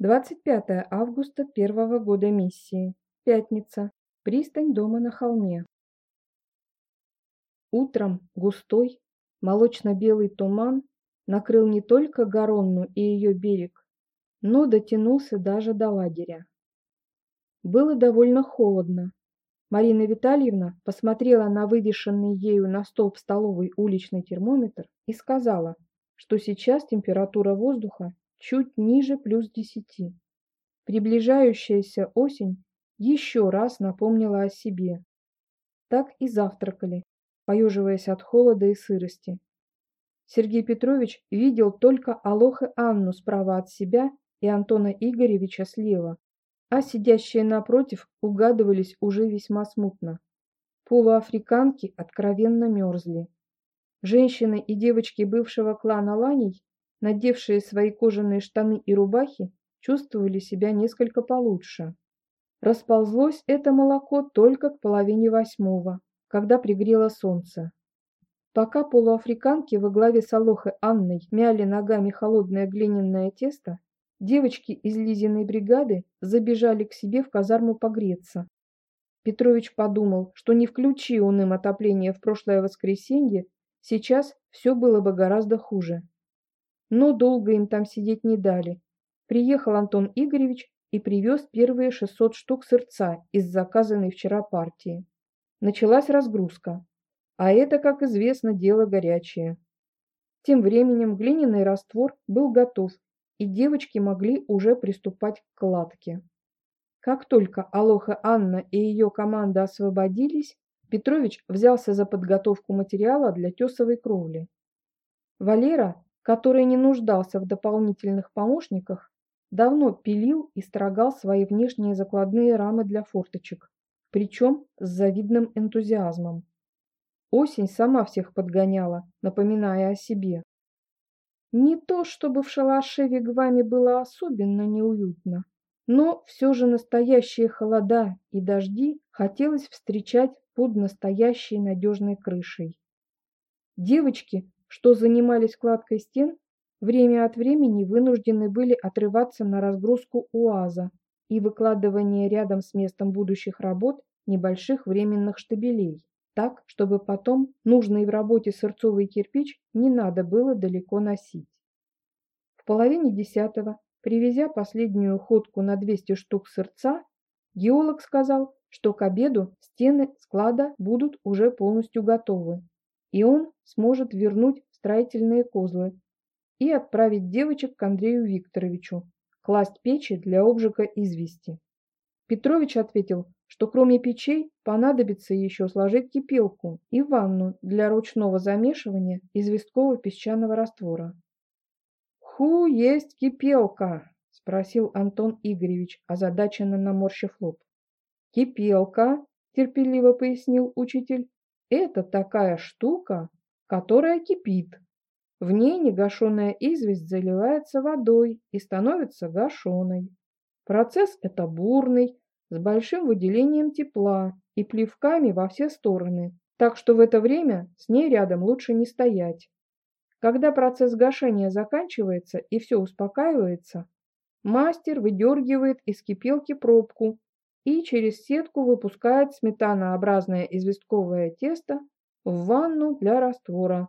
25 августа первого года миссии. Пятница. Пристань дома на холме. Утром густой, молочно-белый туман накрыл не только Гаронну и ее берег, но дотянулся даже до лагеря. Было довольно холодно. Марина Витальевна посмотрела на вывешенный ею на столб столовый уличный термометр и сказала, что сейчас температура воздуха чуть ниже плюс десяти. Приближающаяся осень еще раз напомнила о себе. Так и завтракали, поеживаясь от холода и сырости. Сергей Петрович видел только Алохы Анну справа от себя и Антона Игоревича слева, а сидящие напротив угадывались уже весьма смутно. Полуафриканки откровенно мерзли. Женщины и девочки бывшего клана Ланей надевшие свои кожаные штаны и рубахи, чувствовали себя несколько получше. Расползлось это молоко только к половине восьмого, когда пригрело солнце. Пока полуафриканки во главе с Алохой Анной мяли ногами холодное глиняное тесто, девочки из Лизиной бригады забежали к себе в казарму погреться. Петрович подумал, что не включи он им отопление в прошлое воскресенье, сейчас все было бы гораздо хуже. Но долго им там сидеть не дали. Приехал Антон Игоревич и привез первые 600 штук сырца из заказанной вчера партии. Началась разгрузка. А это, как известно, дело горячее. Тем временем глиняный раствор был готов, и девочки могли уже приступать к кладке. Как только Алоха Анна и ее команда освободились, Петрович взялся за подготовку материала для тесовой кровли. Валера который не нуждался в дополнительных помощниках, давно пилил и строгал свои внешние закладные рамы для форточек, причем с завидным энтузиазмом. Осень сама всех подгоняла, напоминая о себе. Не то, чтобы в шалаше Вигваме было особенно неуютно, но все же настоящие холода и дожди хотелось встречать под настоящей надежной крышей. Девочки что занимались кладкой стен, время от времени вынуждены были отрываться на разгрузку УАЗа и выкладывание рядом с местом будущих работ небольших временных штабелей, так, чтобы потом нужный в работе сырцовый кирпич не надо было далеко носить. В половине десятого, привезя последнюю ходку на 200 штук сырца, геолог сказал, что к обеду стены склада будут уже полностью готовы, и он сможет вернуть строительные козлы и отправить девочек к Андрею Викторовичу класть печи для обжига извести. Петрович ответил, что кроме печей понадобится еще сложить кипелку и ванну для ручного замешивания известкового песчаного раствора. «Ху есть кипелка?» – спросил Антон Игоревич, озадаченно наморщив лоб. «Кипелка», – терпеливо пояснил учитель, это такая штука, которая кипит. В ней негашенная известь заливается водой и становится гашеной. Процесс это бурный, с большим выделением тепла и плевками во все стороны, так что в это время с ней рядом лучше не стоять. Когда процесс гашения заканчивается и все успокаивается, мастер выдергивает из кипелки пробку и через сетку выпускает сметанообразное известковое тесто в ванну для раствора.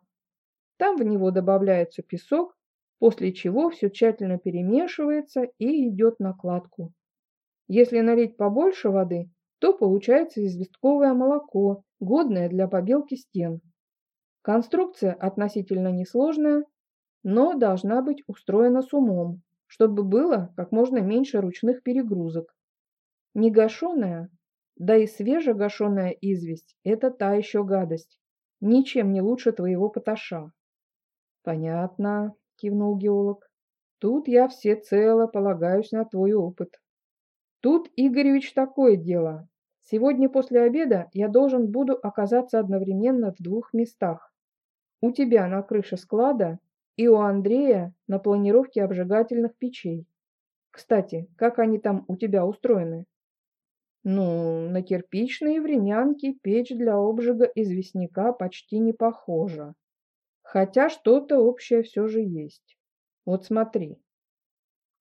Там в него добавляется песок, после чего все тщательно перемешивается и идет на кладку. Если налить побольше воды, то получается известковое молоко, годное для побелки стен. Конструкция относительно несложная, но должна быть устроена с умом, чтобы было как можно меньше ручных перегрузок. Негашенная, да и свежегашенная известь – это та еще гадость. Ничем не лучше твоего поташа. Понятно, кивнул геолог. Тут я всецело полагаюсь на твой опыт. Тут, Игоревич, такое дело. Сегодня после обеда я должен буду оказаться одновременно в двух местах. У тебя на крыше склада и у Андрея на планировке обжигательных печей. Кстати, как они там у тебя устроены? Ну, на кирпичные времянки печь для обжига известняка почти не похожа. Хотя что-то общее все же есть. Вот смотри.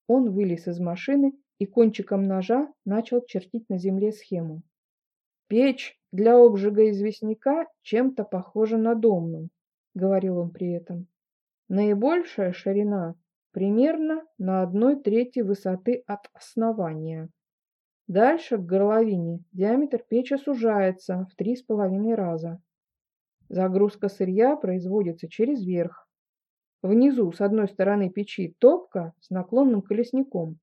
Он вылез из машины и кончиком ножа начал чертить на земле схему. Печь для обжига известняка чем-то похожа на домну, говорил он при этом. Наибольшая ширина примерно на одной трети высоты от основания. Дальше к горловине диаметр печи сужается в три с половиной раза. Загрузка сырья производится через верх. Внизу с одной стороны печи топка с наклонным колесником,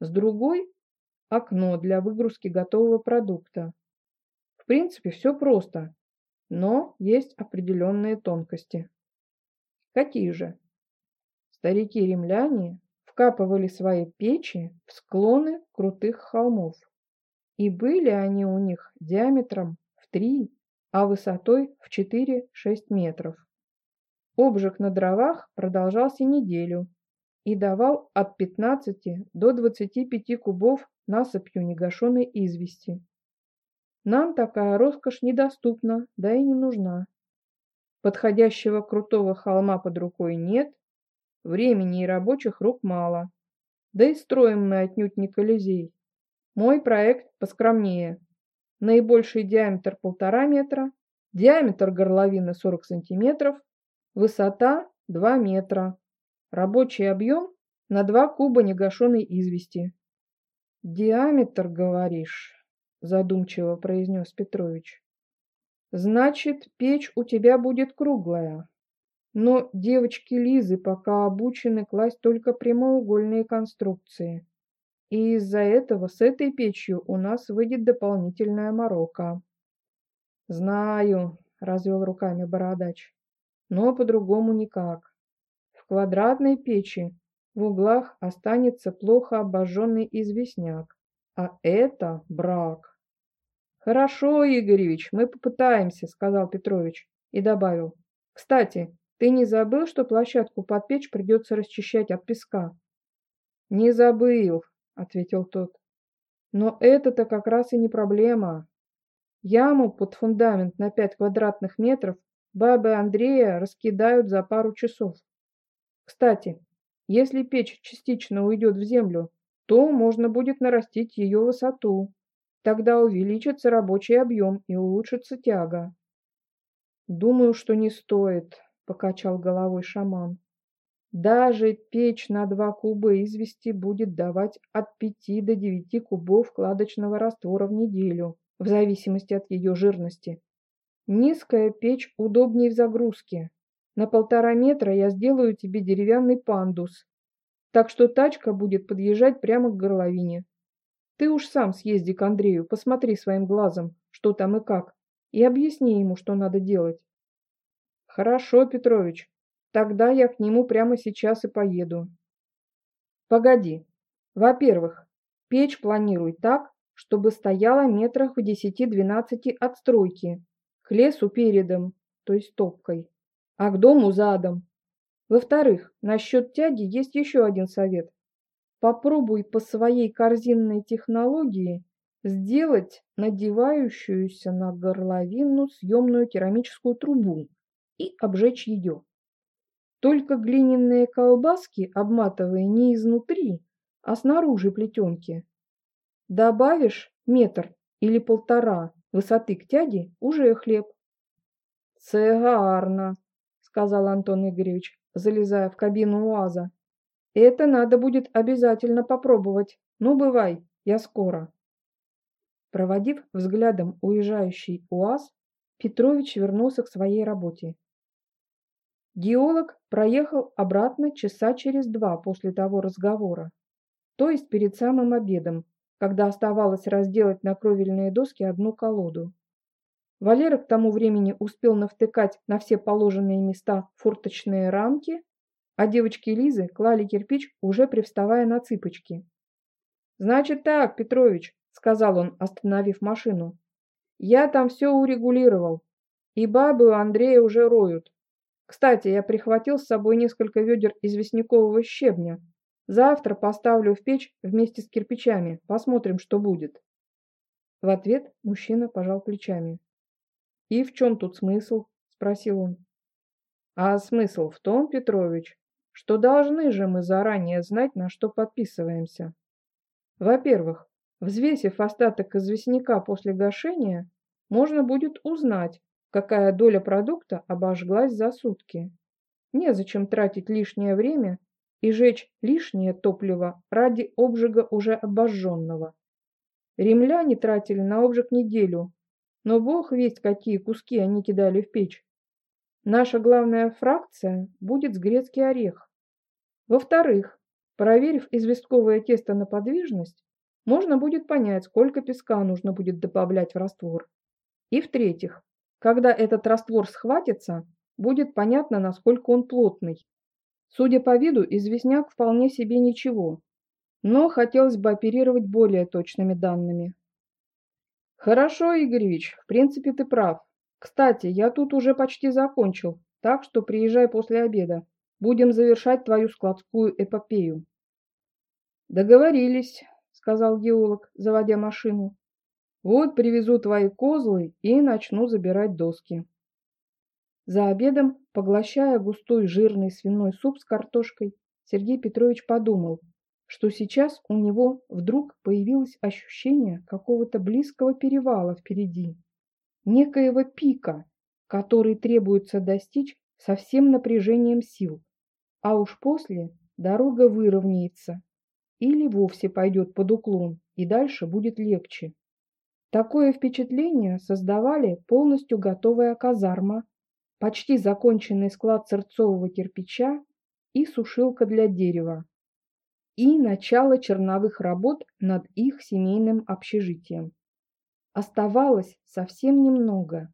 с другой – окно для выгрузки готового продукта. В принципе, все просто, но есть определенные тонкости. Какие же? Старики-римляне вкапывали свои печи в склоны крутых холмов. И были они у них диаметром в 3, а высотой в 4-6 метров. Обжиг на дровах продолжался неделю и давал от 15 до 25 кубов насыпью негашенной извести. Нам такая роскошь недоступна, да и не нужна. Подходящего крутого холма под рукой нет, времени и рабочих рук мало. Да и строим мы отнюдь не Колизей. Мой проект поскромнее. Наибольший диаметр полтора метра, диаметр горловины 40 сантиметров, высота 2 метра. Рабочий объем на 2 куба негашенной извести. Диаметр, говоришь, задумчиво произнес Петрович. Значит, печь у тебя будет круглая. Но девочки Лизы пока обучены класть только прямоугольные конструкции. И из-за этого с этой печью у нас выйдет дополнительная морока. Знаю, развел руками бородач, но по-другому никак. В квадратной печи в углах останется плохо обожженный известняк, а это брак. Хорошо, Игоревич, мы попытаемся, сказал Петрович и добавил. Кстати, ты не забыл, что площадку под печь придется расчищать от песка? Не забыл, ответил тот. Но это-то как раз и не проблема. Яму под фундамент на пять квадратных метров бабы Андрея раскидают за пару часов. Кстати, если печь частично уйдет в землю, то можно будет нарастить ее высоту. Тогда увеличится рабочий объем и улучшится тяга. Думаю, что не стоит, покачал головой шаман. Даже печь на два куба извести будет давать от пяти до девяти кубов кладочного раствора в неделю, в зависимости от ее жирности. Низкая печь удобнее в загрузке. На полтора метра я сделаю тебе деревянный пандус, так что тачка будет подъезжать прямо к горловине. Ты уж сам съезди к Андрею, посмотри своим глазом, что там и как, и объясни ему, что надо делать. Хорошо, Петрович, Тогда я к нему прямо сейчас и поеду. Погоди. Во-первых, печь планируй так, чтобы стояла метрах в 10-12 от стройки, к лесу передом, то есть топкой, а к дому задом. Во-вторых, насчет тяги есть еще один совет. Попробуй по своей корзинной технологии сделать надевающуюся на горловину съемную керамическую трубу и обжечь ее. Только глиняные колбаски обматывай не изнутри, а снаружи плетенки. Добавишь метр или полтора высоты к тяге, уже хлеб. Цегарно, сказал Антон Игоревич, залезая в кабину УАЗа. Это надо будет обязательно попробовать. Ну, бывай, я скоро. Проводив взглядом уезжающий УАЗ, Петрович вернулся к своей работе. Геолог проехал обратно часа через два после того разговора, то есть перед самым обедом, когда оставалось разделать на кровельные доски одну колоду. Валера к тому времени успел навтыкать на все положенные места форточные рамки, а девочки Лизы клали кирпич, уже привставая на цыпочки. «Значит так, Петрович», — сказал он, остановив машину, — «я там все урегулировал, и бабы у Андрея уже роют. Кстати, я прихватил с собой несколько ведер известнякового щебня. Завтра поставлю в печь вместе с кирпичами. Посмотрим, что будет. В ответ мужчина пожал плечами. «И в чем тут смысл?» – спросил он. «А смысл в том, Петрович, что должны же мы заранее знать, на что подписываемся. Во-первых, взвесив остаток известняка после гашения, можно будет узнать, какая доля продукта обожглась за сутки. Незачем тратить лишнее время и жечь лишнее топливо ради обжига уже обожженного. Римляне тратили на обжиг неделю, но бог весть, какие куски они кидали в печь. Наша главная фракция будет с грецкий орех. Во-вторых, проверив известковое тесто на подвижность, можно будет понять, сколько песка нужно будет добавлять в раствор. И в-третьих, когда этот раствор схватится, будет понятно, насколько он плотный. Судя по виду, известняк вполне себе ничего, но хотелось бы оперировать более точными данными. Хорошо, Игоревич, в принципе ты прав. Кстати, я тут уже почти закончил, так что приезжай после обеда. Будем завершать твою складскую эпопею. Договорились, сказал геолог, заводя машину. Вот привезу твои козлы и начну забирать доски. За обедом, поглощая густой жирный свиной суп с картошкой, Сергей Петрович подумал, что сейчас у него вдруг появилось ощущение какого-то близкого перевала впереди, некоего пика, который требуется достичь со всем напряжением сил, а уж после дорога выровняется или вовсе пойдет под уклон, и дальше будет легче. Такое впечатление создавали полностью готовая казарма, почти законченный склад сырцового кирпича и сушилка для дерева, и начало черновых работ над их семейным общежитием. Оставалось совсем немного.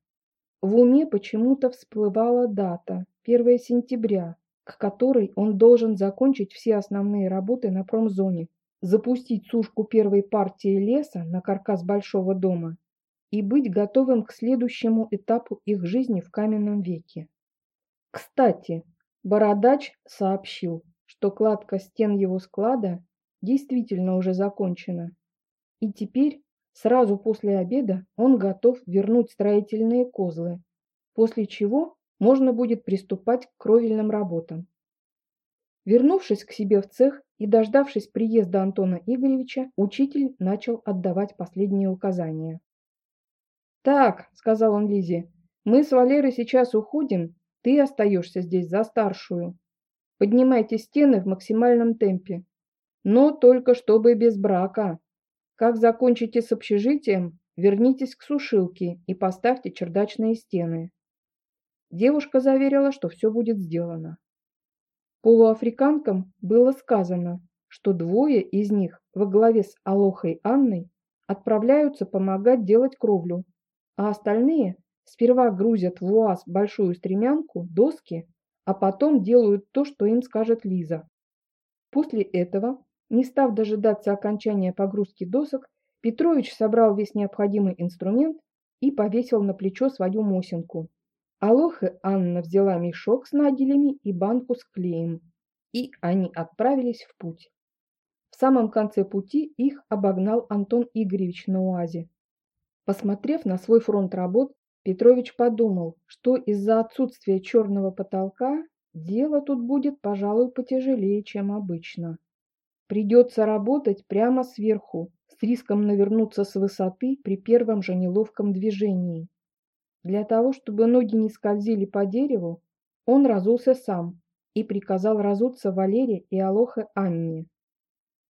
В уме почему-то всплывала дата, 1 сентября, к которой он должен закончить все основные работы на промзоне запустить сушку первой партии леса на каркас большого дома и быть готовым к следующему этапу их жизни в каменном веке. Кстати, Бородач сообщил, что кладка стен его склада действительно уже закончена, и теперь, сразу после обеда, он готов вернуть строительные козлы, после чего можно будет приступать к кровельным работам. Вернувшись к себе в цех и дождавшись приезда Антона Игоревича, учитель начал отдавать последние указания. «Так», — сказал он Лизе, — «мы с Валерой сейчас уходим, ты остаешься здесь за старшую. Поднимайте стены в максимальном темпе, но только чтобы без брака. Как закончите с общежитием, вернитесь к сушилке и поставьте чердачные стены». Девушка заверила, что все будет сделано. Полуафриканкам было сказано, что двое из них во главе с Алохой Анной отправляются помогать делать кровлю, а остальные сперва грузят в УАЗ большую стремянку, доски, а потом делают то, что им скажет Лиза. После этого, не став дожидаться окончания погрузки досок, Петрович собрал весь необходимый инструмент и повесил на плечо свою мосинку. Алоха Анна взяла мешок с наделями и банку с клеем, и они отправились в путь. В самом конце пути их обогнал Антон Игоревич на УАЗе. Посмотрев на свой фронт работ, Петрович подумал, что из-за отсутствия черного потолка дело тут будет, пожалуй, потяжелее, чем обычно. Придется работать прямо сверху, с риском навернуться с высоты при первом же неловком движении. Для того, чтобы ноги не скользили по дереву, он разулся сам и приказал разуться Валере и Алохе Анне.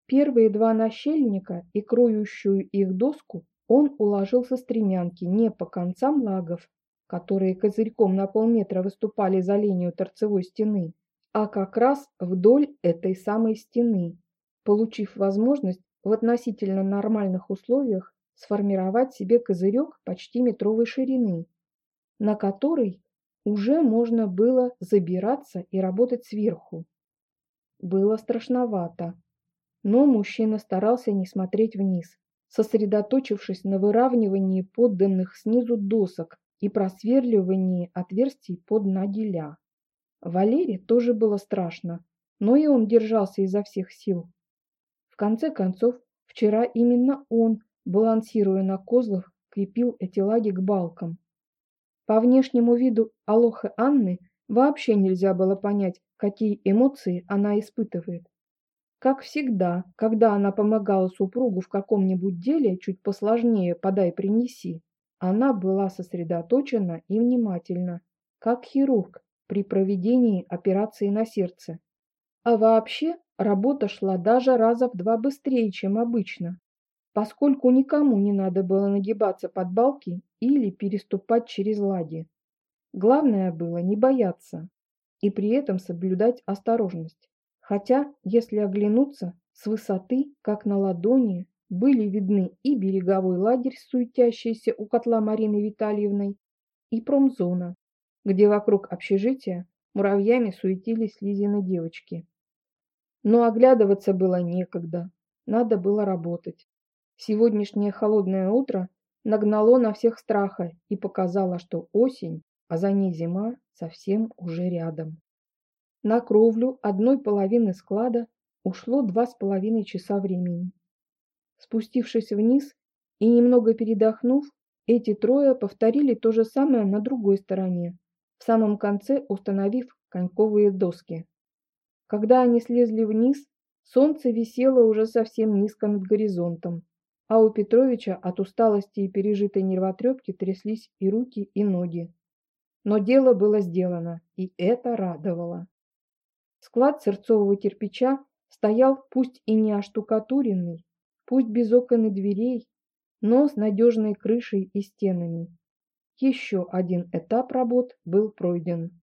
Первые два нащельника и кроющую их доску он уложил со стремянки не по концам лагов, которые козырьком на полметра выступали за линию торцевой стены, а как раз вдоль этой самой стены, получив возможность в относительно нормальных условиях сформировать себе козырек почти метровой ширины, на который уже можно было забираться и работать сверху. Было страшновато, но мужчина старался не смотреть вниз, сосредоточившись на выравнивании подданных снизу досок и просверливании отверстий под наделя. Валере тоже было страшно, но и он держался изо всех сил. В конце концов, вчера именно он, балансируя на козлах, крепил эти лаги к балкам. По внешнему виду Алохы Анны Вообще нельзя было понять, какие эмоции она испытывает. Как всегда, когда она помогала супругу в каком-нибудь деле чуть посложнее «подай-принеси», она была сосредоточена и внимательна, как хирург при проведении операции на сердце. А вообще работа шла даже раза в два быстрее, чем обычно, поскольку никому не надо было нагибаться под балки или переступать через ладьи. Главное было не бояться и при этом соблюдать осторожность. Хотя, если оглянуться, с высоты, как на ладони, были видны и береговой лагерь, суетящийся у котла Марины Витальевной, и промзона, где вокруг общежития муравьями суетились Лизины девочки. Но оглядываться было некогда, надо было работать. Сегодняшнее холодное утро нагнало на всех страха и показало, что осень, а за ней зима, совсем уже рядом. На кровлю одной половины склада ушло два с половиной часа времени. Спустившись вниз и немного передохнув, эти трое повторили то же самое на другой стороне, в самом конце установив коньковые доски. Когда они слезли вниз, солнце висело уже совсем низко над горизонтом, а у Петровича от усталости и пережитой нервотрепки тряслись и руки, и ноги. Но дело было сделано, и это радовало. Склад сырцового кирпича стоял пусть и не оштукатуренный, пусть без окон и дверей, но с надежной крышей и стенами. Еще один этап работ был пройден.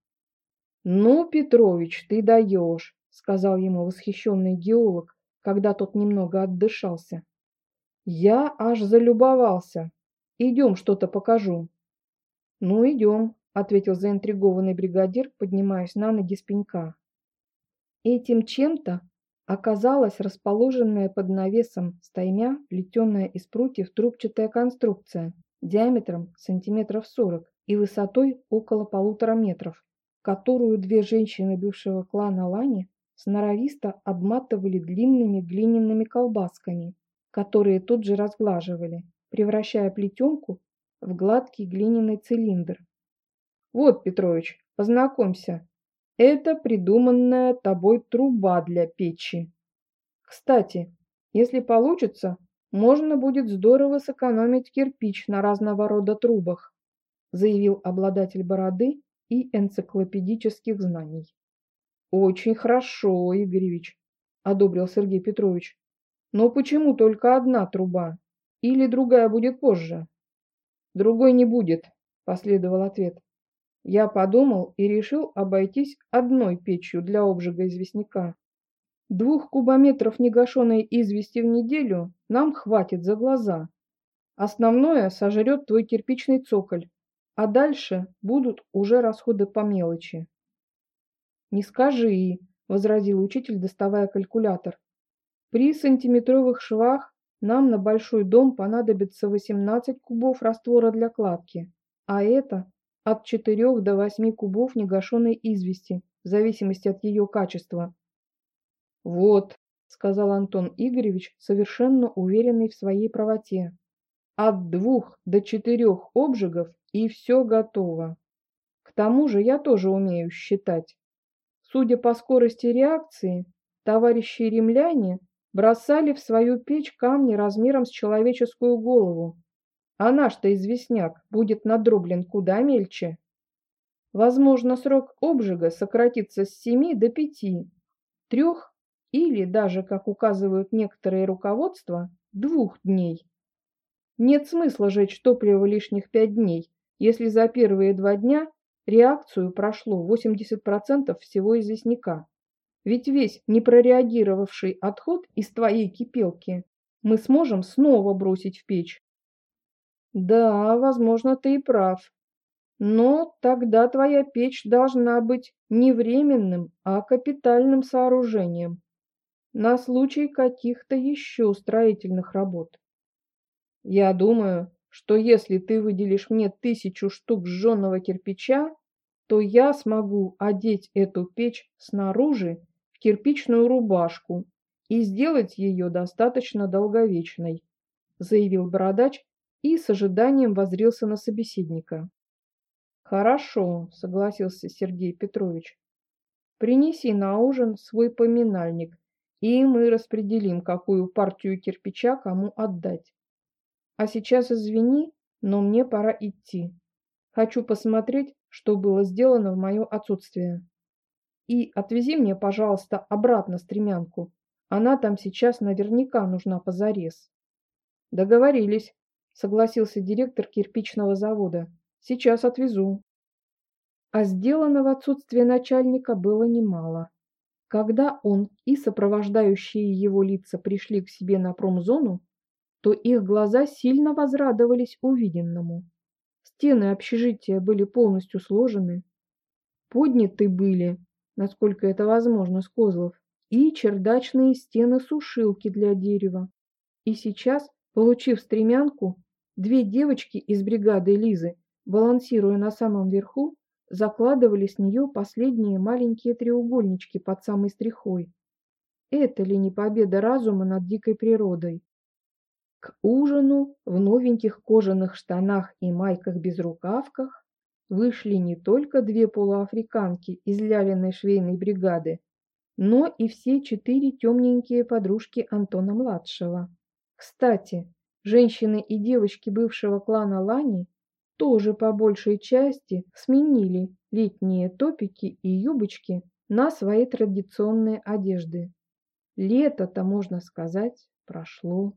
«Ну, Петрович, ты даешь!» — сказал ему восхищенный геолог, когда тот немного отдышался. «Я аж залюбовался. Идем, что-то покажу». «Ну, идем», — ответил заинтригованный бригадир, поднимаясь на ноги с пенька. Этим чем-то оказалась расположенная под навесом стаймя, плетенная из прутьев трубчатая конструкция диаметром сантиметров сорок и высотой около полутора метров которую две женщины бывшего клана Лани сноровисто обматывали длинными глиняными колбасками, которые тут же разглаживали, превращая плетенку в гладкий глиняный цилиндр. «Вот, Петрович, познакомься, это придуманная тобой труба для печи. Кстати, если получится, можно будет здорово сэкономить кирпич на разного рода трубах», заявил обладатель бороды и энциклопедических знаний. «Очень хорошо, Игоревич», – одобрил Сергей Петрович. «Но почему только одна труба? Или другая будет позже?» «Другой не будет», – последовал ответ. Я подумал и решил обойтись одной печью для обжига известняка. Двух кубометров негашенной извести в неделю нам хватит за глаза. Основное сожрет твой кирпичный цоколь, а дальше будут уже расходы по мелочи. «Не скажи», – возразил учитель, доставая калькулятор. «При сантиметровых швах нам на большой дом понадобится 18 кубов раствора для кладки, а это от 4 до 8 кубов негашенной извести, в зависимости от ее качества». «Вот», – сказал Антон Игоревич, совершенно уверенный в своей правоте. «От двух до четырех обжигов и все готово. К тому же я тоже умею считать. Судя по скорости реакции, товарищи римляне бросали в свою печь камни размером с человеческую голову, а наш-то известняк будет надроблен куда мельче. Возможно, срок обжига сократится с 7 до 5, 3 или даже, как указывают некоторые руководства, двух дней. Нет смысла жечь топливо лишних 5 дней, если за первые два дня реакцию прошло 80% всего известняка. Ведь весь непрореагировавший отход из твоей кипелки мы сможем снова бросить в печь. Да, возможно, ты и прав. Но тогда твоя печь должна быть не временным, а капитальным сооружением на случай каких-то еще строительных работ. Я думаю, что если ты выделишь мне тысячу штук сжженного кирпича, то я смогу одеть эту печь снаружи кирпичную рубашку и сделать ее достаточно долговечной, заявил бородач и с ожиданием воззрился на собеседника. Хорошо, согласился Сергей Петрович. Принеси на ужин свой поминальник, и мы распределим, какую партию кирпича кому отдать. А сейчас извини, но мне пора идти. Хочу посмотреть, что было сделано в мое отсутствие. И отвези мне, пожалуйста, обратно стремянку. Она там сейчас наверняка нужна позарез. Договорились, согласился директор кирпичного завода. Сейчас отвезу. А сделано в отсутствие начальника было немало. Когда он и сопровождающие его лица пришли к себе на промзону, то их глаза сильно возрадовались увиденному. Стены общежития были полностью сложены, подняты были, насколько это возможно с козлов, и чердачные стены сушилки для дерева. И сейчас, получив стремянку, две девочки из бригады Лизы, балансируя на самом верху, закладывали с нее последние маленькие треугольнички под самой стрихой. Это ли не победа разума над дикой природой? К ужину в новеньких кожаных штанах и майках-безрукавках вышли не только две полуафриканки из лялиной швейной бригады, но и все четыре темненькие подружки Антона-младшего. Кстати, женщины и девочки бывшего клана Лани тоже по большей части сменили летние топики и юбочки на свои традиционные одежды. Лето-то, можно сказать, прошло.